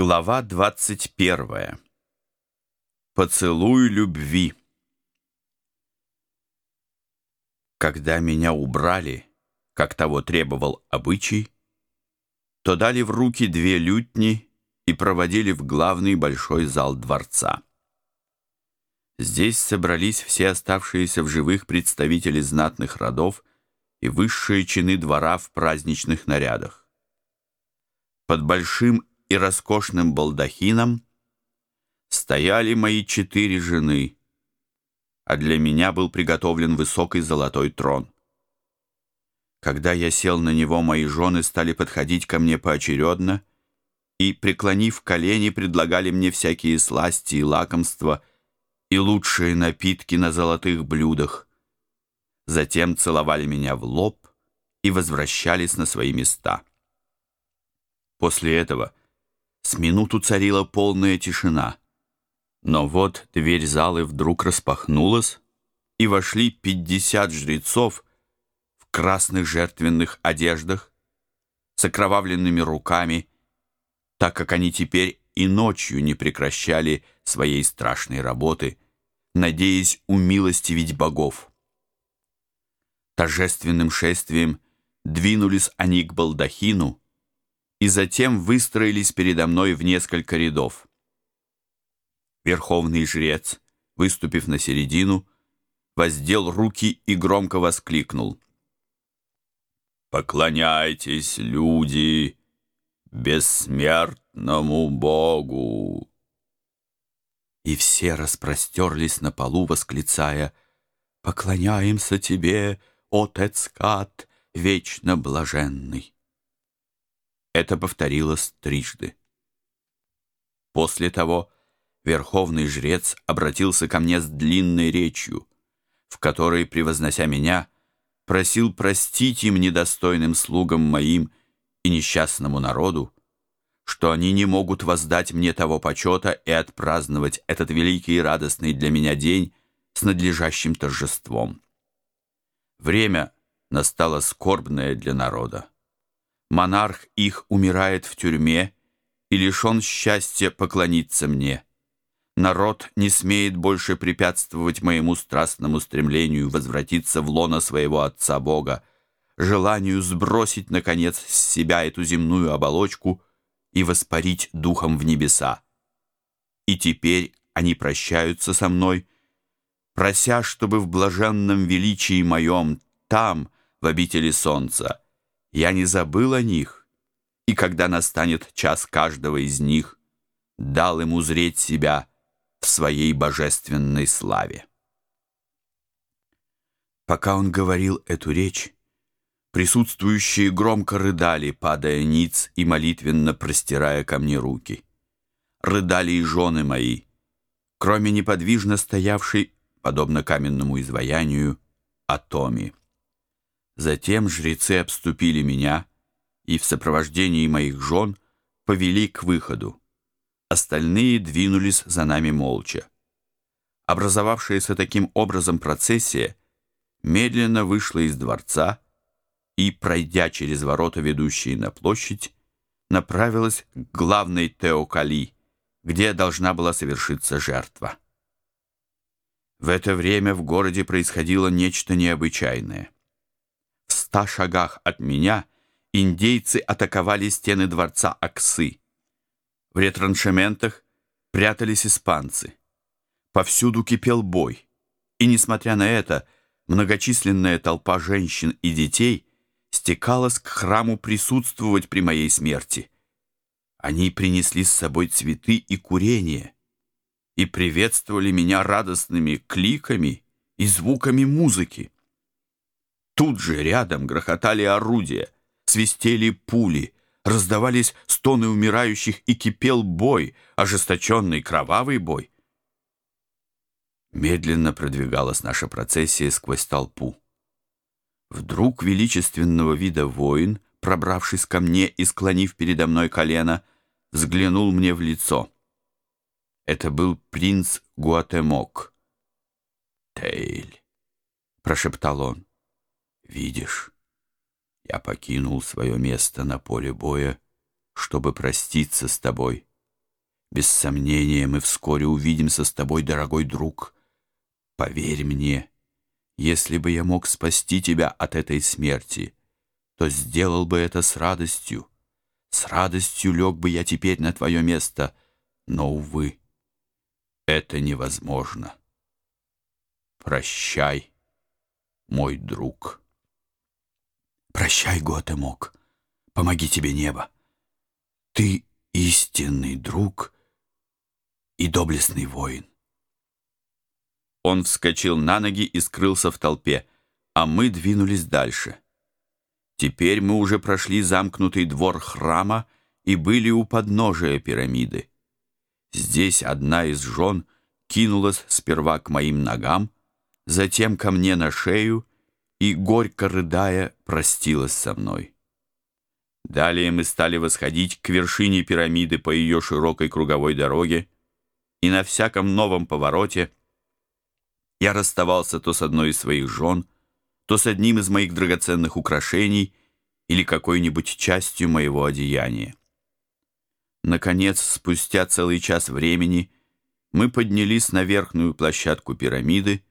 Глава 21. Поцелуй любви. Когда меня убрали, как того требовал обычай, то дали в руки две лютни и проводили в главный большой зал дворца. Здесь собрались все оставшиеся в живых представители знатных родов и высшие чины двора в праздничных нарядах. Под большим и роскошным балдахином стояли мои четыре жены, а для меня был приготовлен высокий золотой трон. Когда я сел на него, мои жены стали подходить ко мне поочередно и, преклонив колени, предлагали мне всякие сласти и лакомства и лучшие напитки на золотых блюдах. Затем целовали меня в лоб и возвращались на свои места. После этого с минуту царила полная тишина. Но вот дверь залы вдруг распахнулась, и вошли пятьдесят жрецов в красных жертвенных одеждах, с окровавленными руками, так как они теперь и ночью не прекращали своей страшной работы, надеясь умилостивить богов. Торжественным шествием двинулись они к балдахину, и затем выстроились передо мной в несколько рядов. Верховный жрец, выступив на середину, воздел руки и громко воскликнул. «Поклоняйтесь, люди, бессмертному Богу!» И все распростерлись на полу, восклицая «Поклоняемся тебе, о Тецкат, вечно блаженный!» Это повторилось трижды. После того верховный жрец обратился ко мне с длинной речью, в которой, превознося меня, просил простить им недостойным слугам моим и несчастному народу, что они не могут воздать мне того почета и отпраздновать этот великий и радостный для меня день с надлежащим торжеством. Время настало скорбное для народа монарх их умирает в тюрьме и лишен счастья поклониться мне. Народ не смеет больше препятствовать моему страстному стремлению возвратиться в лоно своего Отца Бога, желанию сбросить, наконец, с себя эту земную оболочку и воспарить духом в небеса. И теперь они прощаются со мной, прося, чтобы в блаженном величии моем, там, в обители солнца, я не забыл о них, и когда настанет час каждого из них, дал им узреть себя в своей божественной славе. Пока он говорил эту речь, присутствующие громко рыдали, падая ниц и молитвенно простирая ко мне руки. Рыдали и жены мои, кроме неподвижно стоявшей, подобно каменному изваянию, Атоми. Затем жрецы обступили меня и в сопровождении моих жен повели к выходу. Остальные двинулись за нами молча. Образовавшаяся таким образом процессия медленно вышла из дворца и, пройдя через ворота, ведущие на площадь, направилась к главной Теокали, где должна была совершиться жертва. В это время в городе происходило нечто необычайное ста шагах от меня индейцы атаковали стены дворца Аксы. В ретраншементах прятались испанцы. Повсюду кипел бой. И, несмотря на это, многочисленная толпа женщин и детей стекалась к храму присутствовать при моей смерти. Они принесли с собой цветы и курение и приветствовали меня радостными кликами и звуками музыки. Тут же рядом грохотали орудия, свистели пули, раздавались стоны умирающих и кипел бой, ожесточенный кровавый бой. Медленно продвигалась наша процессия сквозь толпу. Вдруг величественного вида воин, пробравшись ко мне и склонив передо мной колено, взглянул мне в лицо. Это был принц Гуатемок. «Тейль», — прошептал он, Видишь, я покинул свое место на поле боя, чтобы проститься с тобой Без сомнения, мы вскоре увидимся с тобой, дорогой друг. Поверь мне, если бы я мог спасти тебя от этой смерти, то сделал бы это с радостью. С радостью лег бы я теперь на твое место, но, увы, это невозможно. Прощай, мой друг. Прощай, Готемок, помоги тебе небо. Ты истинный друг и доблестный воин. Он вскочил на ноги и скрылся в толпе, а мы двинулись дальше. Теперь мы уже прошли замкнутый двор храма и были у подножия пирамиды. Здесь одна из жен кинулась сперва к моим ногам, затем ко мне на шею и, горько рыдая, простилась со мной. Далее мы стали восходить к вершине пирамиды по ее широкой круговой дороге, и на всяком новом повороте я расставался то с одной из своих жен, то с одним из моих драгоценных украшений или какой-нибудь частью моего одеяния. Наконец, спустя целый час времени, мы поднялись на верхнюю площадку пирамиды,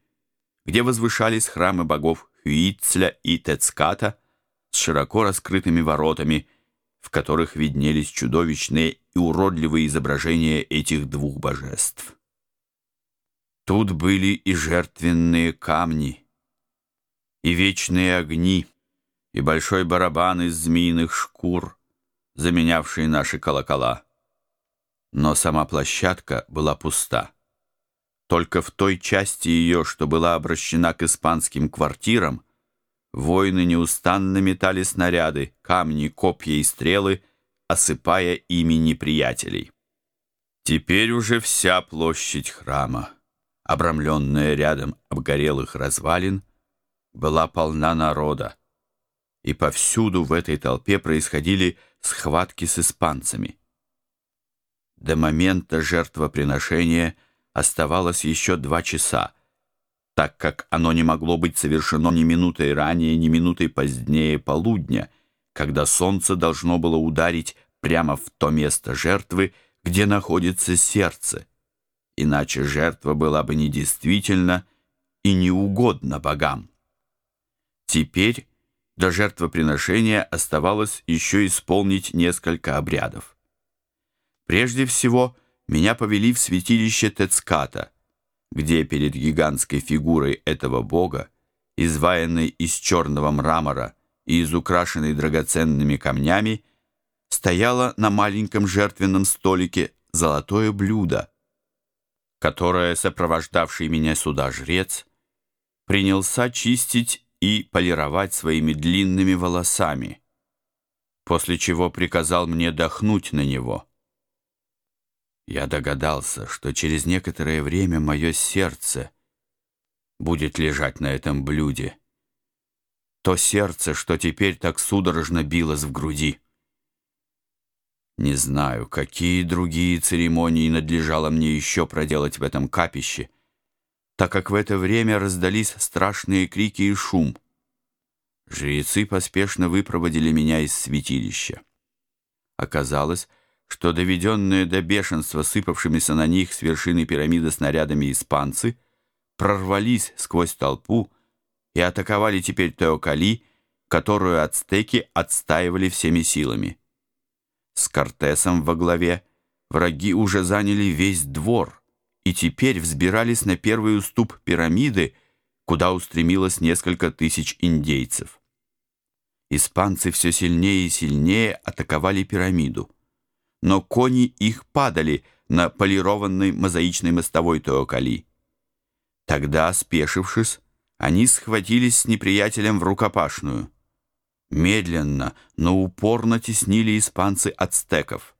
где возвышались храмы богов Хюицля и Тецката с широко раскрытыми воротами, в которых виднелись чудовищные и уродливые изображения этих двух божеств. Тут были и жертвенные камни, и вечные огни, и большой барабан из змеиных шкур, заменявший наши колокола. Но сама площадка была пуста. Только в той части ее, что была обращена к испанским квартирам, воины неустанно метали снаряды, камни, копья и стрелы, осыпая ими неприятелей. Теперь уже вся площадь храма обрамленная рядом обгорелых развалин, была полна народа, и повсюду в этой толпе происходили схватки с испанцами. До момента жертвоприношения оставалось еще два часа, так как оно не могло быть совершено ни минутой ранее, ни минутой позднее полудня, когда солнце должно было ударить прямо в то место жертвы, где находится сердце иначе жертва была бы недействительна и неугодна богам. Теперь до жертвоприношения оставалось еще исполнить несколько обрядов. Прежде всего, меня повели в святилище Тецката, где перед гигантской фигурой этого бога, изваянной из черного мрамора и изукрашенной драгоценными камнями, стояло на маленьком жертвенном столике золотое блюдо, которое сопровождавший меня сюда жрец принялся чистить и полировать своими длинными волосами, после чего приказал мне дохнуть на него. Я догадался, что через некоторое время мое сердце будет лежать на этом блюде. То сердце, что теперь так судорожно билось в груди. Не знаю, какие другие церемонии надлежало мне еще проделать в этом капище, так как в это время раздались страшные крики и шум. Жрецы поспешно выпроводили меня из святилища. Оказалось, что доведенные до бешенства сыпавшимися на них с вершины пирамиды снарядами испанцы прорвались сквозь толпу и атаковали теперь Теокали, которую ацтеки отстаивали всеми силами. С Кортесом во главе враги уже заняли весь двор и теперь взбирались на первый уступ пирамиды, куда устремилось несколько тысяч индейцев. Испанцы все сильнее и сильнее атаковали пирамиду, но кони их падали на полированной мозаичной мостовой Теокали. Тогда, спешившись, они схватились с неприятелем в рукопашную – Медленно, но упорно теснили испанцы ацтеков.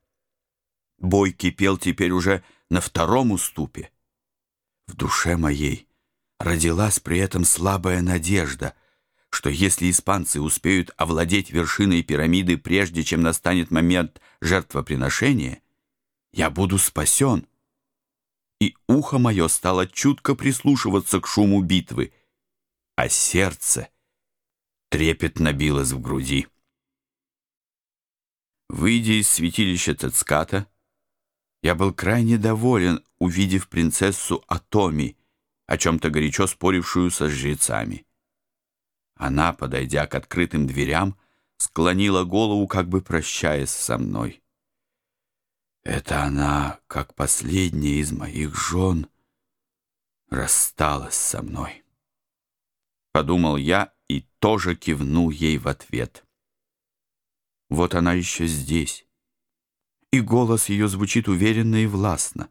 Бой кипел теперь уже на втором уступе. В душе моей родилась при этом слабая надежда, что если испанцы успеют овладеть вершиной пирамиды, прежде чем настанет момент жертвоприношения, я буду спасен. И ухо мое стало чутко прислушиваться к шуму битвы, а сердце — трепетно билось в груди. Выйдя из святилища Цецката, Я был крайне доволен, увидев принцессу Атоми, о чем-то горячо спорившую со жрецами. Она, подойдя к открытым дверям, склонила голову, как бы прощаясь со мной. Это она, как последняя из моих жен, рассталась со мной. Подумал я и тоже кивнул ей в ответ. Вот она еще здесь, и голос ее звучит уверенно и властно.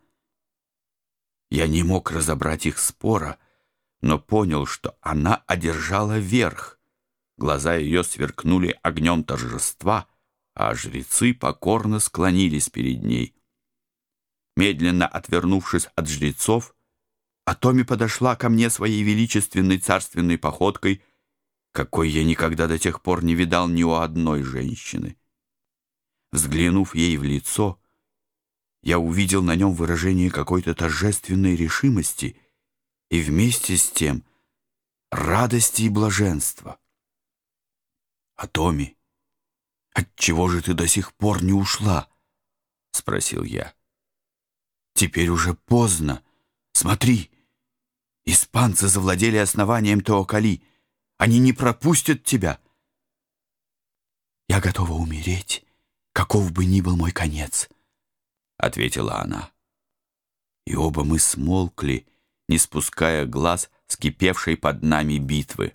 Я не мог разобрать их спора, но понял, что она одержала верх. Глаза ее сверкнули огнем торжества, а жрецы покорно склонились перед ней. Медленно отвернувшись от жрецов, Атоми подошла ко мне своей величественной царственной походкой, какой я никогда до тех пор не видал ни у одной женщины. Взглянув ей в лицо, я увидел на нем выражение какой-то торжественной решимости и вместе с тем радости и блаженства. «А Томи, отчего же ты до сих пор не ушла?» — спросил я. «Теперь уже поздно. Смотри, испанцы завладели основанием Теокали. Они не пропустят тебя». «Я готова умереть, каков бы ни был мой конец», — ответила она. И оба мы смолкли, не спуская глаз с кипевшей под нами битвы.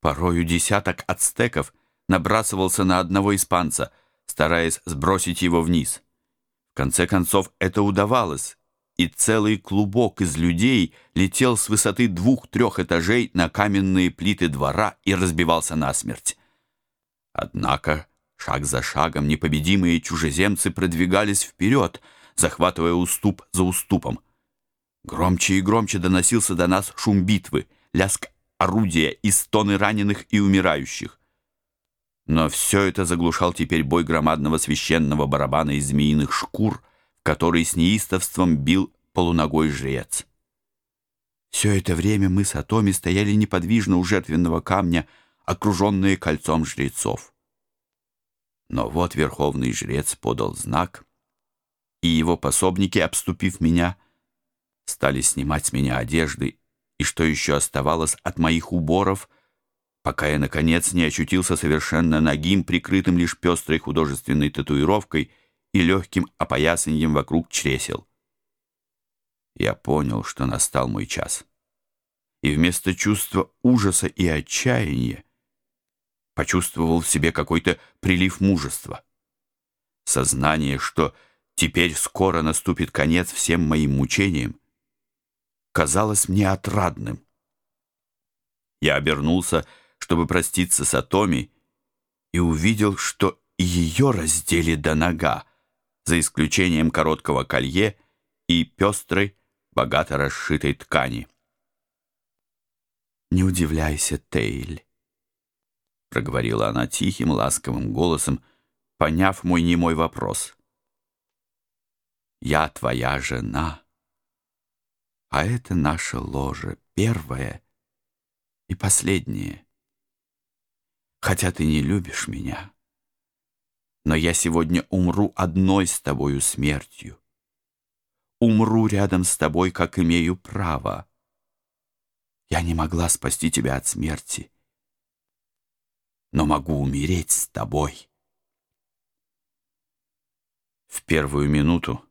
Порою десяток ацтеков набрасывался на одного испанца, стараясь сбросить его вниз. В конце концов это удавалось, и целый клубок из людей летел с высоты двух-трех этажей на каменные плиты двора и разбивался насмерть. Однако Шаг за шагом непобедимые чужеземцы продвигались вперед, захватывая уступ за уступом. Громче и громче доносился до нас шум битвы, лязг орудия и стоны раненых и умирающих. Но все это заглушал теперь бой громадного священного барабана из змеиных шкур, который с неистовством бил полуногой жрец. Все это время мы с Атоми стояли неподвижно у жертвенного камня, окруженные кольцом жрецов. Но вот верховный жрец подал знак, и его пособники, обступив меня, стали снимать с меня одежды и что еще оставалось от моих уборов, пока я, наконец, не очутился совершенно нагим, прикрытым лишь пестрой художественной татуировкой и легким опоясаньем вокруг чресел. Я понял, что настал мой час. И вместо чувства ужаса и отчаяния почувствовал в себе какой-то прилив мужества. Сознание, что теперь скоро наступит конец всем моим мучениям, казалось мне отрадным. Я обернулся, чтобы проститься с Атоми, и увидел, что ее раздели до нога, за исключением короткого колье и пестрой, богато расшитой ткани. «Не удивляйся, Тейль проговорила она тихим, ласковым голосом, поняв мой немой вопрос. «Я твоя жена, а это наше ложе, первое и последнее. Хотя ты не любишь меня, но я сегодня умру одной с тобою смертью. Умру рядом с тобой, как имею право. Я не могла спасти тебя от смерти» но могу умереть с тобой. В первую минуту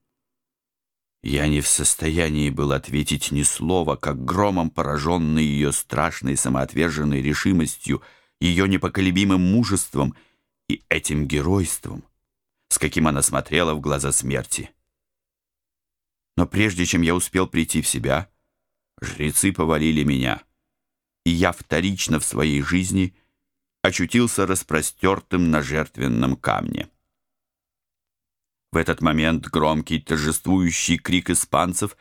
я не в состоянии был ответить ни слова, как громом пораженный ее страшной самоотверженной решимостью, ее непоколебимым мужеством и этим геройством, с каким она смотрела в глаза смерти. Но прежде чем я успел прийти в себя, жрецы повалили меня, и я вторично в своей жизни — очутился распростертым на жертвенном камне. В этот момент громкий торжествующий крик испанцев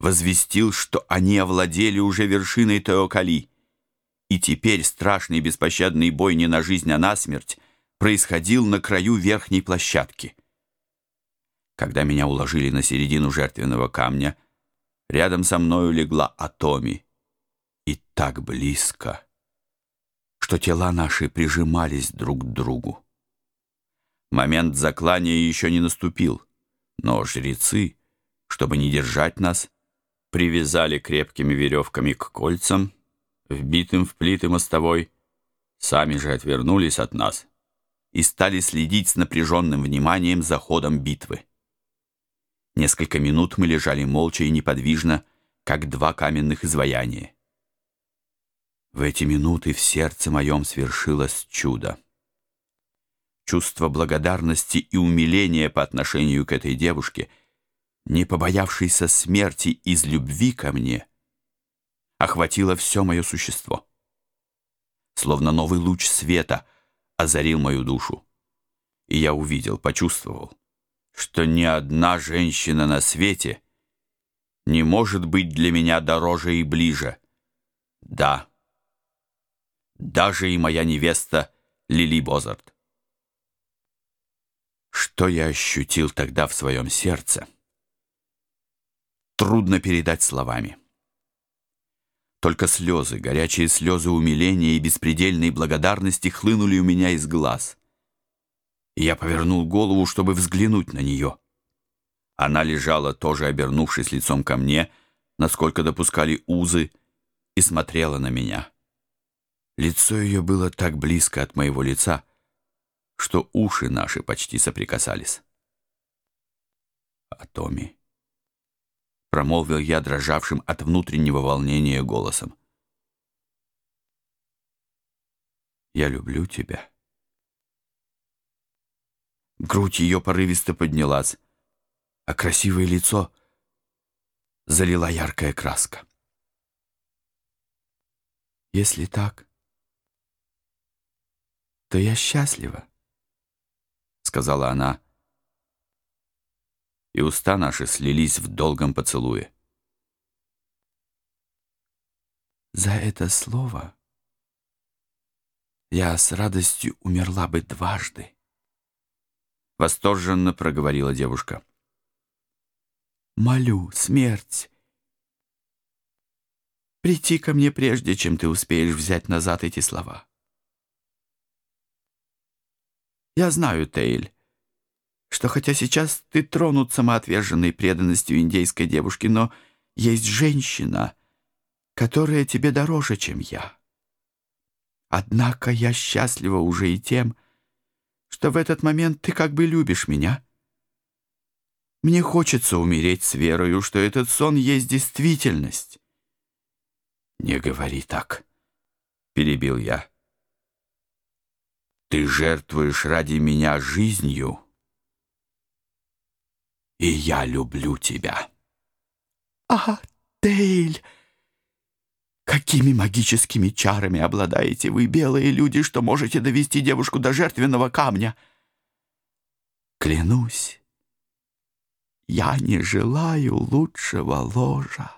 возвестил, что они овладели уже вершиной Теокали, и теперь страшный беспощадный бой не на жизнь, а на смерть происходил на краю верхней площадки. Когда меня уложили на середину жертвенного камня, рядом со мною легла Атоми, и так близко — что тела наши прижимались друг к другу. Момент заклания еще не наступил. Но жрецы, чтобы не держать нас, привязали крепкими веревками к кольцам, вбитым в плиты мостовой, сами же отвернулись от нас и стали следить с напряженным вниманием за ходом битвы. Несколько минут мы лежали молча и неподвижно, как два каменных изваяния. В эти минуты в сердце моем свершилось чудо. Чувство благодарности и умиления по отношению к этой девушке, не побоявшейся смерти из любви ко мне, охватило все мое существо. Словно новый луч света озарил мою душу. И я увидел, почувствовал, что ни одна женщина на свете не может быть для меня дороже и ближе. Да, даже и моя невеста Лили Бозарт. Что я ощутил тогда в своем сердце? Трудно передать словами. Только слезы, горячие слезы умиления и беспредельной благодарности хлынули у меня из глаз. И я повернул голову, чтобы взглянуть на нее. Она лежала, тоже обернувшись лицом ко мне, насколько допускали узы, и смотрела на меня. Лицо ее было так близко от моего лица, что уши наши почти соприкасались. «А Томми?» — промолвил я дрожавшим от внутреннего волнения голосом. «Я люблю тебя». Грудь ее порывисто поднялась, а красивое лицо залила яркая краска. «Если так, то я счастлива», — сказала она, и уста наши слились в долгом поцелуе. «За это слово я с радостью умерла бы дважды», — восторженно проговорила девушка. «Молю, смерть, прийти ко мне прежде, чем ты успеешь взять назад эти слова». Я знаю, Тейль, что хотя сейчас ты тронут самоотверженной преданностью индейской девушки, но есть женщина, которая тебе дороже, чем я. Однако я счастлива уже и тем, что в этот момент ты как бы любишь меня. Мне хочется умереть с верою, что этот сон есть действительность. «Не говори так», — перебил я. Ты жертвуешь ради меня жизнью, и я люблю тебя. А, Тейль, какими магическими чарами обладаете вы, белые люди, что можете довести девушку до жертвенного камня? Клянусь, я не желаю лучшего ложа.